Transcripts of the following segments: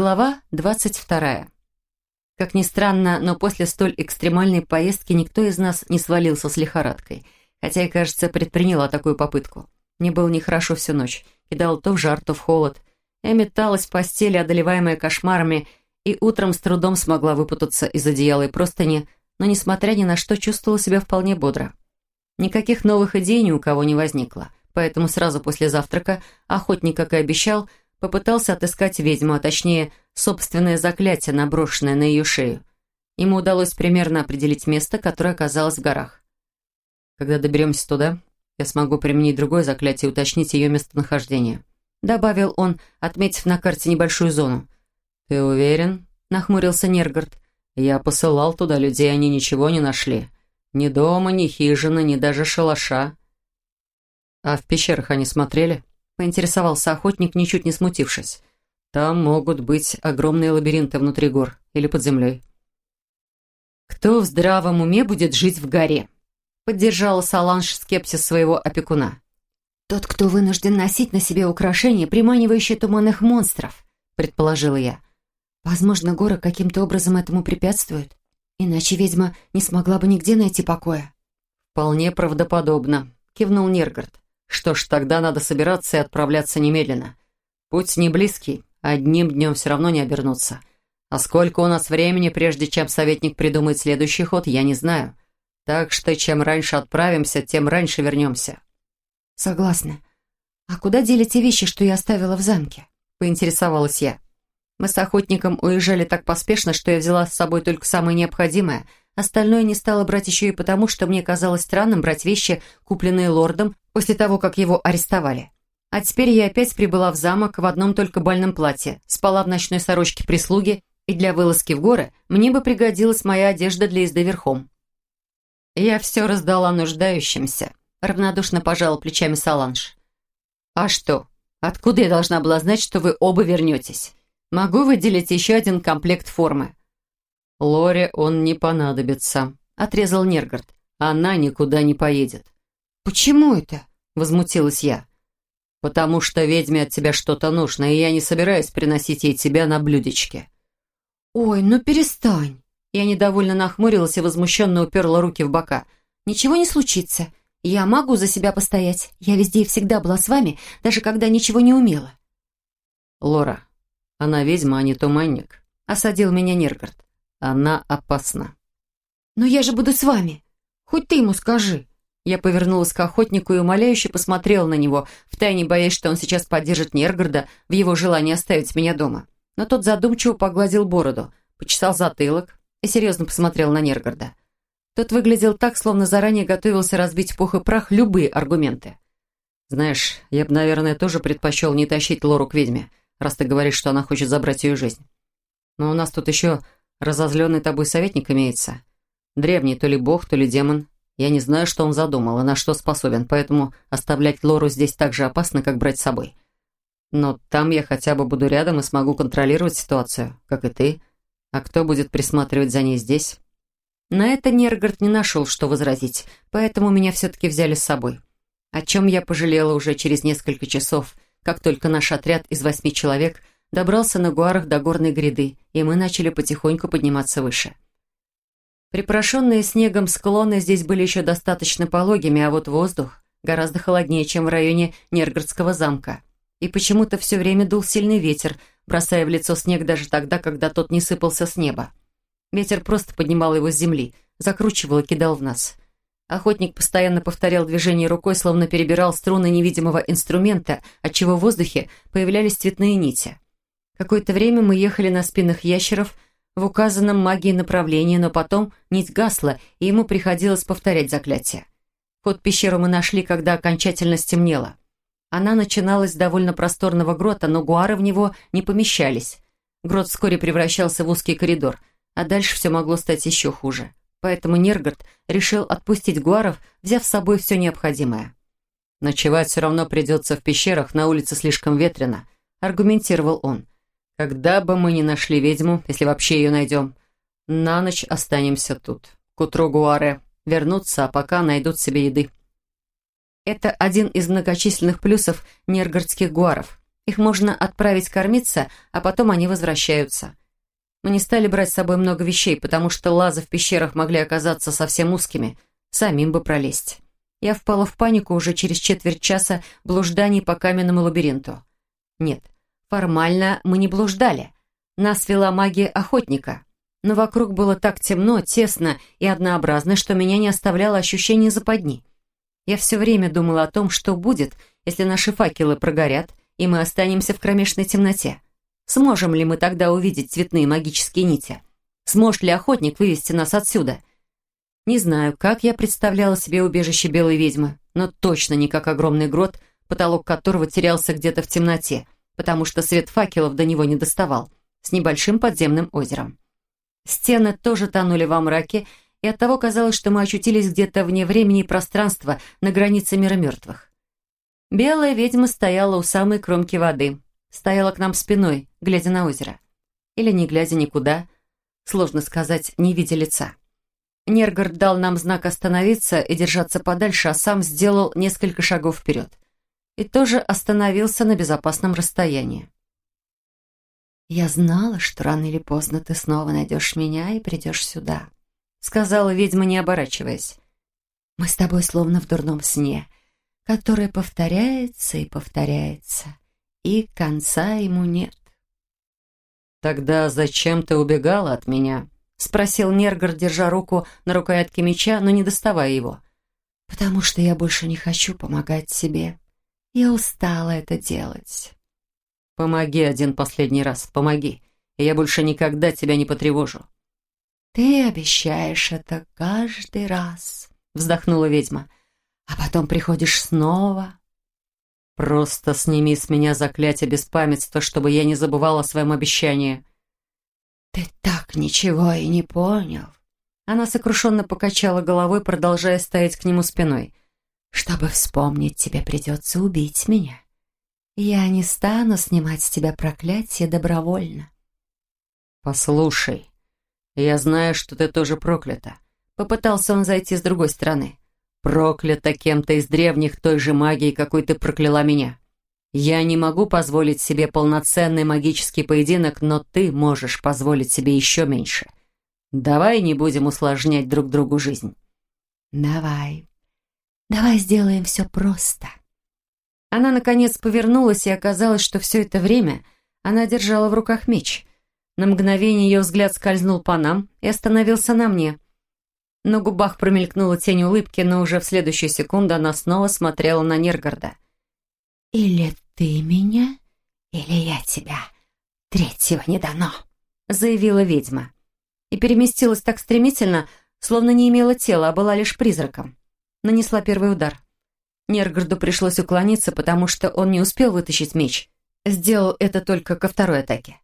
Глава двадцать вторая. Как ни странно, но после столь экстремальной поездки никто из нас не свалился с лихорадкой, хотя я, кажется, предприняла такую попытку. Мне было нехорошо всю ночь, кидал то в жар, то в холод. Я металась в постели, одолеваемая кошмарами, и утром с трудом смогла выпутаться из одеяла и простыни, но, несмотря ни на что, чувствовала себя вполне бодро. Никаких новых идей ни у кого не возникло, поэтому сразу после завтрака охотник, как и обещал, попытался отыскать ведьму, а точнее, собственное заклятие, наброшенное на ее шею. Ему удалось примерно определить место, которое оказалось в горах. «Когда доберемся туда, я смогу применить другое заклятие и уточнить ее местонахождение», добавил он, отметив на карте небольшую зону. «Ты уверен?» — нахмурился Нергард. «Я посылал туда людей, они ничего не нашли. Ни дома, ни хижины, ни даже шалаша». «А в пещерах они смотрели?» Поинтересовался охотник, ничуть не смутившись. «Там могут быть огромные лабиринты внутри гор или под землей». «Кто в здравом уме будет жить в горе?» поддержала Саланж скепсис своего опекуна. «Тот, кто вынужден носить на себе украшения, приманивающие туманных монстров», предположила я. «Возможно, горы каким-то образом этому препятствуют, иначе ведьма не смогла бы нигде найти покоя». «Вполне правдоподобно», кивнул Нергард. Что ж, тогда надо собираться и отправляться немедленно. Путь не близкий, одним днем все равно не обернуться. А сколько у нас времени, прежде чем советник придумает следующий ход, я не знаю. Так что чем раньше отправимся, тем раньше вернемся. Согласна. А куда дели те вещи, что я оставила в замке? Поинтересовалась я. Мы с охотником уезжали так поспешно, что я взяла с собой только самое необходимое. Остальное не стала брать еще и потому, что мне казалось странным брать вещи, купленные лордом, после того, как его арестовали. А теперь я опять прибыла в замок в одном только бальном платье, спала в ночной сорочке прислуги, и для вылазки в горы мне бы пригодилась моя одежда для езды верхом. Я все раздала нуждающимся, равнодушно пожала плечами Саланж. А что? Откуда я должна была знать, что вы оба вернетесь? Могу выделить еще один комплект формы. Лоре он не понадобится, отрезал Нергард. Она никуда не поедет. «Почему это?» — возмутилась я. «Потому что ведьме от тебя что-то нужно, и я не собираюсь приносить ей тебя на блюдечке». «Ой, ну перестань!» Я недовольно нахмурилась и возмущенно уперла руки в бока. «Ничего не случится. Я могу за себя постоять. Я везде и всегда была с вами, даже когда ничего не умела». «Лора, она ведьма, а не туманник», — осадил меня Нергард. «Она опасна». «Но я же буду с вами. Хоть ты ему скажи». Я повернулась к охотнику и умоляюще посмотрела на него, втайне боясь, что он сейчас поддержит Нергорода в его желании оставить меня дома. Но тот задумчиво погладил бороду, почесал затылок и серьезно посмотрел на Нергорода. Тот выглядел так, словно заранее готовился разбить в пух и прах любые аргументы. «Знаешь, я бы, наверное, тоже предпочел не тащить Лору к ведьме, раз ты говоришь, что она хочет забрать ее жизнь. Но у нас тут еще разозленный тобой советник имеется. Древний то ли бог, то ли демон. Я не знаю, что он задумал и на что способен, поэтому оставлять Лору здесь так же опасно, как брать с собой. Но там я хотя бы буду рядом и смогу контролировать ситуацию, как и ты. А кто будет присматривать за ней здесь? На это Нергард не нашел, что возразить, поэтому меня все-таки взяли с собой. О чем я пожалела уже через несколько часов, как только наш отряд из восьми человек добрался на гуарах до горной гряды, и мы начали потихоньку подниматься выше. Припорошенные снегом склоны здесь были еще достаточно пологими, а вот воздух гораздо холоднее, чем в районе Нерградского замка. И почему-то все время дул сильный ветер, бросая в лицо снег даже тогда, когда тот не сыпался с неба. Ветер просто поднимал его с земли, закручивал и кидал в нас. Охотник постоянно повторял движение рукой, словно перебирал струны невидимого инструмента, отчего в воздухе появлялись цветные нити. Какое-то время мы ехали на спинах ящеров – в указанном магии направлении, но потом нить гасла, и ему приходилось повторять заклятие. Вход в пещеру мы нашли, когда окончательно стемнело. Она начиналась с довольно просторного грота, но гуары в него не помещались. Грот вскоре превращался в узкий коридор, а дальше все могло стать еще хуже. Поэтому Нергард решил отпустить гуаров, взяв с собой все необходимое. «Ночевать все равно придется в пещерах, на улице слишком ветрено», — аргументировал он. Когда бы мы ни нашли ведьму, если вообще ее найдем, на ночь останемся тут. К утру гуаре вернутся, а пока найдут себе еды. Это один из многочисленных плюсов нергардских гуаров. Их можно отправить кормиться, а потом они возвращаются. Мы не стали брать с собой много вещей, потому что лазы в пещерах могли оказаться совсем узкими, самим бы пролезть. Я впала в панику уже через четверть часа блужданий по каменному лабиринту. Нет, формально мы не блуждали. Нас вела магия охотника. Но вокруг было так темно, тесно и однообразно, что меня не оставляло ощущение западни. Я все время думала о том, что будет, если наши факелы прогорят, и мы останемся в кромешной темноте. Сможем ли мы тогда увидеть цветные магические нити? Сможет ли охотник вывести нас отсюда? Не знаю, как я представляла себе убежище белой ведьмы, но точно не как огромный грот, потолок которого терялся где-то в темноте, потому что свет факелов до него не доставал, с небольшим подземным озером. Стены тоже тонули во мраке, и оттого казалось, что мы очутились где-то вне времени и пространства, на границе мира мертвых. Белая ведьма стояла у самой кромки воды, стояла к нам спиной, глядя на озеро. Или не глядя никуда, сложно сказать, не видя лица. Нергард дал нам знак остановиться и держаться подальше, а сам сделал несколько шагов вперед. И тоже остановился на безопасном расстоянии. «Я знала, что рано или поздно ты снова найдешь меня и придешь сюда», — сказала ведьма, не оборачиваясь. «Мы с тобой словно в дурном сне, который повторяется и повторяется, и конца ему нет». «Тогда зачем ты убегала от меня?» — спросил Нергар, держа руку на рукоятке меча, но не доставая его. «Потому что я больше не хочу помогать себе. Я устала это делать». «Помоги один последний раз, помоги, и я больше никогда тебя не потревожу». «Ты обещаешь это каждый раз», — вздохнула ведьма. «А потом приходишь снова». «Просто сними с меня заклятие беспамятства, чтобы я не забывала о своем обещании». «Ты так ничего и не понял». Она сокрушенно покачала головой, продолжая стоять к нему спиной. «Чтобы вспомнить, тебе придется убить меня. Я не стану снимать с тебя проклятие добровольно». «Послушай, я знаю, что ты тоже проклята». Попытался он зайти с другой стороны. «Проклята кем-то из древних той же магии, какой ты прокляла меня. Я не могу позволить себе полноценный магический поединок, но ты можешь позволить себе еще меньше. Давай не будем усложнять друг другу жизнь. Давай. Давай сделаем все просто. Она, наконец, повернулась, и оказалось, что все это время она держала в руках меч. На мгновение ее взгляд скользнул по нам и остановился на мне. На губах промелькнула тень улыбки, но уже в следующую секунду она снова смотрела на Нергарда — «Или ты меня, или я тебя. Третьего не дано», — заявила ведьма. И переместилась так стремительно, словно не имела тела, а была лишь призраком. Нанесла первый удар. Нергарду пришлось уклониться, потому что он не успел вытащить меч. Сделал это только ко второй атаке.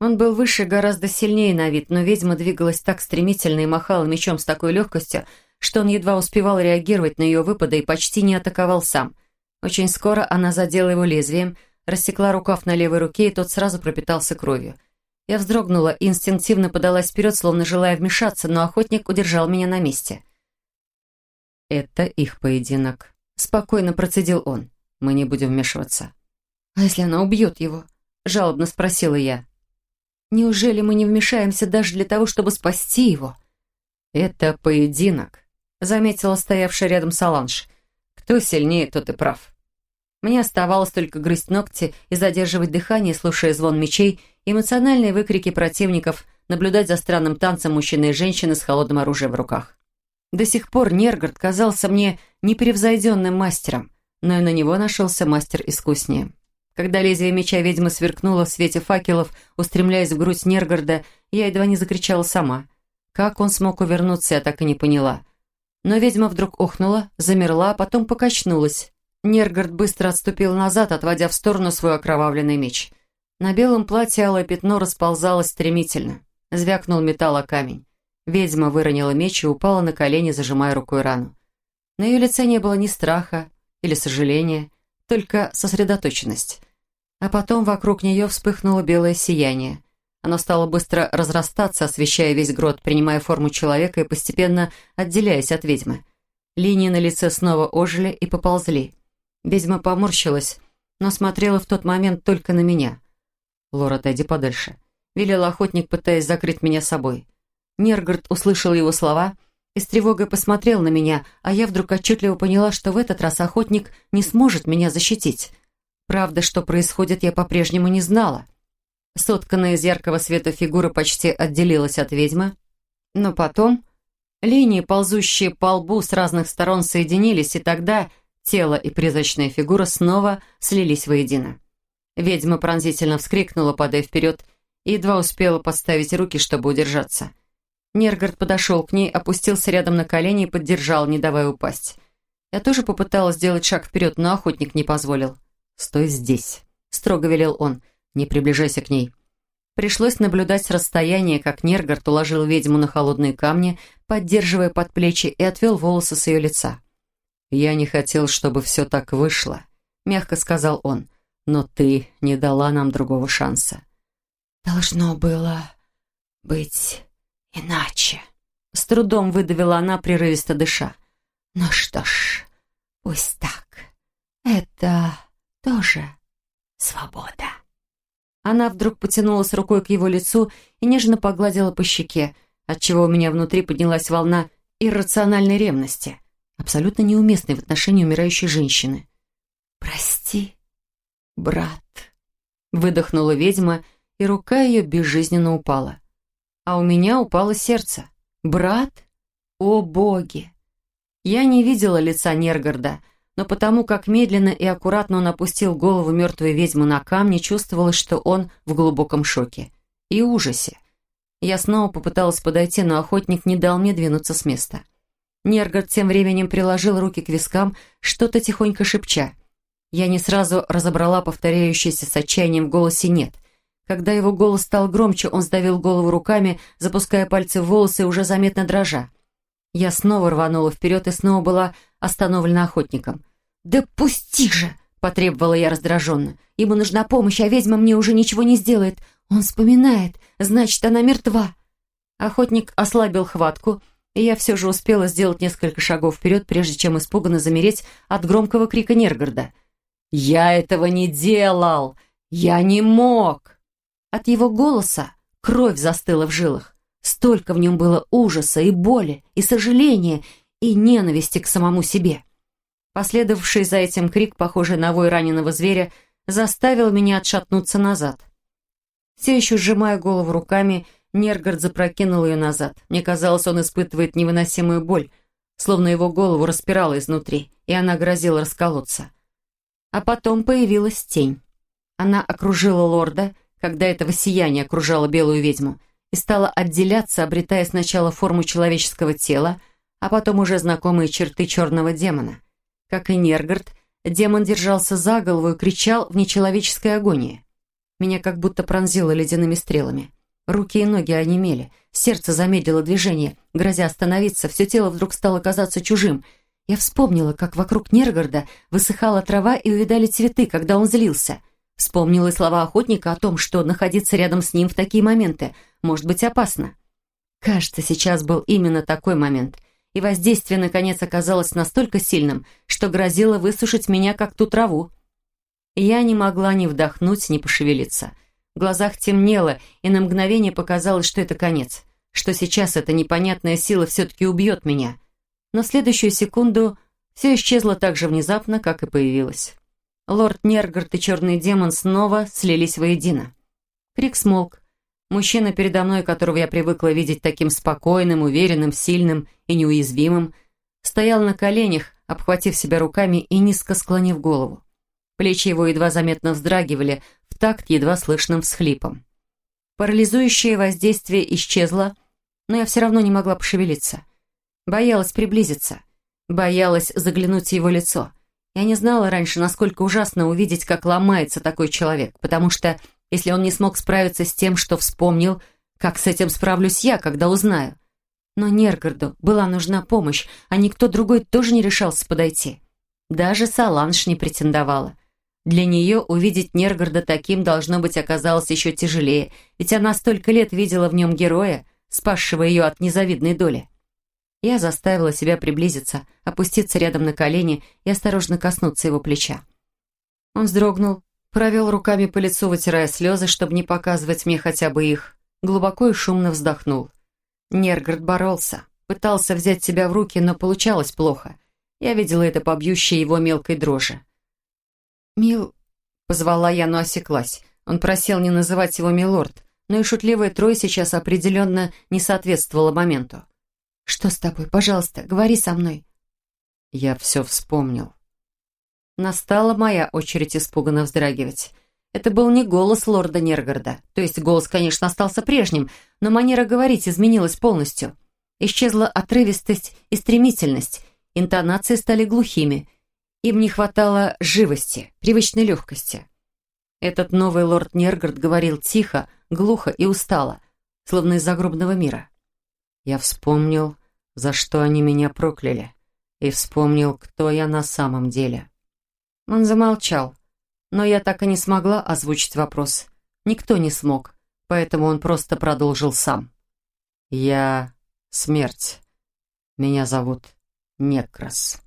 Он был выше, гораздо сильнее на вид, но ведьма двигалась так стремительно и махала мечом с такой легкостью, что он едва успевал реагировать на ее выпады и почти не атаковал сам — очень скоро она задела его лезвием, рассекла рукав на левой руке, и тот сразу пропитался кровью. Я вздрогнула и инстинктивно подалась вперед, словно желая вмешаться, но охотник удержал меня на месте. «Это их поединок», — спокойно процедил он. «Мы не будем вмешиваться». «А если она убьет его?» — жалобно спросила я. «Неужели мы не вмешаемся даже для того, чтобы спасти его?» «Это поединок», — заметила стоявшая рядом Саланж. Кто сильнее, тот и прав. Мне оставалось только грызть ногти и задерживать дыхание, слушая звон мечей, эмоциональные выкрики противников, наблюдать за странным танцем мужчины и женщины с холодным оружием в руках. До сих пор Нергард казался мне непревзойденным мастером, но и на него нашелся мастер искуснее. Когда лезвие меча ведьмы сверкнуло в свете факелов, устремляясь в грудь Нергарда, я едва не закричала сама. Как он смог увернуться, я так и не поняла. Но ведьма вдруг охнула, замерла, а потом покачнулась. Нергард быстро отступил назад, отводя в сторону свой окровавленный меч. На белом платье алое пятно расползалось стремительно. Звякнул металл о камень. Ведьма выронила меч и упала на колени, зажимая рукой рану. На ее лице не было ни страха или сожаления, только сосредоточенность. А потом вокруг нее вспыхнуло белое сияние. Оно стало быстро разрастаться, освещая весь грот, принимая форму человека и постепенно отделяясь от ведьмы. Линии на лице снова ожили и поползли. Ведьма поморщилась, но смотрела в тот момент только на меня. «Лора, отойди подальше», — велел охотник, пытаясь закрыть меня собой. Нергард услышал его слова и с тревогой посмотрел на меня, а я вдруг отчетливо поняла, что в этот раз охотник не сможет меня защитить. Правда, что происходит, я по-прежнему не знала. Сотканная из яркого света фигура почти отделилась от ведьмы, но потом линии, ползущие по лбу с разных сторон, соединились, и тогда тело и призрачная фигура снова слились воедино. Ведьма пронзительно вскрикнула, падая вперед, и едва успела подставить руки, чтобы удержаться. Нергард подошел к ней, опустился рядом на колени и поддержал, не давая упасть. Я тоже попыталась сделать шаг вперед, но охотник не позволил. «Стой здесь», — строго велел он. «Не приближайся к ней». Пришлось наблюдать с расстояния, как Нергард уложил ведьму на холодные камни, поддерживая под плечи, и отвел волосы с ее лица. «Я не хотел, чтобы все так вышло», — мягко сказал он. «Но ты не дала нам другого шанса». «Должно было быть иначе», — с трудом выдавила она, прерывисто дыша. «Ну что ж, пусть так. Это тоже свобода». Она вдруг потянулась рукой к его лицу и нежно погладила по щеке, отчего у меня внутри поднялась волна иррациональной ревности, абсолютно неуместной в отношении умирающей женщины. «Прости, брат», — выдохнула ведьма, и рука ее безжизненно упала. А у меня упало сердце. «Брат? О, боги!» Я не видела лица Нергорода, но потому как медленно и аккуратно он опустил голову мертвой ведьмы на камни, чувствовалось, что он в глубоком шоке и ужасе. Я снова попыталась подойти, но охотник не дал мне двинуться с места. Нергород тем временем приложил руки к вискам, что-то тихонько шепча. Я не сразу разобрала повторяющееся с отчаянием в голосе «нет». Когда его голос стал громче, он сдавил голову руками, запуская пальцы в волосы, уже заметно дрожа. Я снова рванула вперед и снова была остановлена охотником. «Да пусти же!» — потребовала я раздраженно. «Ему нужна помощь, а ведьма мне уже ничего не сделает. Он вспоминает, значит, она мертва». Охотник ослабил хватку, и я все же успела сделать несколько шагов вперед, прежде чем испуганно замереть от громкого крика Нергорода. «Я этого не делал! Я не мог!» От его голоса кровь застыла в жилах. Столько в нем было ужаса и боли, и сожаления, и ненависти к самому себе. Последовавший за этим крик, похожий на вой раненого зверя, заставил меня отшатнуться назад. Все еще сжимая голову руками, Нергард запрокинул ее назад. Мне казалось, он испытывает невыносимую боль, словно его голову распирало изнутри, и она грозила расколоться. А потом появилась тень. Она окружила лорда, когда этого сияния окружало белую ведьму, и стала отделяться, обретая сначала форму человеческого тела, а потом уже знакомые черты черного демона — как и Нергард, демон держался за голову и кричал в нечеловеческой агонии. Меня как будто пронзило ледяными стрелами. Руки и ноги онемели, сердце замедлило движение, грозя остановиться, все тело вдруг стало казаться чужим. Я вспомнила, как вокруг Нергарда высыхала трава и увидали цветы, когда он злился. Вспомнила слова охотника о том, что находиться рядом с ним в такие моменты может быть опасно. Кажется, сейчас был именно такой момент — и воздействие, наконец, оказалось настолько сильным, что грозило высушить меня, как ту траву. Я не могла ни вдохнуть, ни пошевелиться. В глазах темнело, и на мгновение показалось, что это конец, что сейчас эта непонятная сила все-таки убьет меня. Но в следующую секунду все исчезло так же внезапно, как и появилось. Лорд Нергард и черный демон снова слились воедино. Крик смолк, Мужчина передо мной, которого я привыкла видеть таким спокойным, уверенным, сильным и неуязвимым, стоял на коленях, обхватив себя руками и низко склонив голову. Плечи его едва заметно вздрагивали в такт едва слышным всхлипом. Парализующее воздействие исчезло, но я все равно не могла пошевелиться. Боялась приблизиться, боялась заглянуть в его лицо. Я не знала раньше, насколько ужасно увидеть, как ломается такой человек, потому что если он не смог справиться с тем, что вспомнил, как с этим справлюсь я, когда узнаю? Но Нергарду была нужна помощь, а никто другой тоже не решался подойти. Даже Саланж не претендовала. Для нее увидеть Нергарда таким, должно быть, оказалось еще тяжелее, ведь она столько лет видела в нем героя, спасшего ее от незавидной доли. Я заставила себя приблизиться, опуститься рядом на колени и осторожно коснуться его плеча. Он вздрогнул, провел руками по лицу, вытирая слезы, чтобы не показывать мне хотя бы их. Глубоко и шумно вздохнул. Нергард боролся, пытался взять себя в руки, но получалось плохо. Я видела это по бьющей его мелкой дрожи. «Мил...» — позвала я, но осеклась. Он просил не называть его «милорд», но и шутливая Трой сейчас определенно не соответствовала моменту. «Что с тобой? Пожалуйста, говори со мной». Я все вспомнил. Настала моя очередь испуганно вздрагивать. Это был не голос лорда Нергарда. То есть голос, конечно, остался прежним, но манера говорить изменилась полностью. Исчезла отрывистость и стремительность, интонации стали глухими. Им не хватало живости, привычной легкости. Этот новый лорд Нергард говорил тихо, глухо и устало, словно из загробного мира. Я вспомнил, за что они меня прокляли, и вспомнил, кто я на самом деле. Он замолчал, но я так и не смогла озвучить вопрос. Никто не смог, поэтому он просто продолжил сам. «Я смерть. Меня зовут Некрас».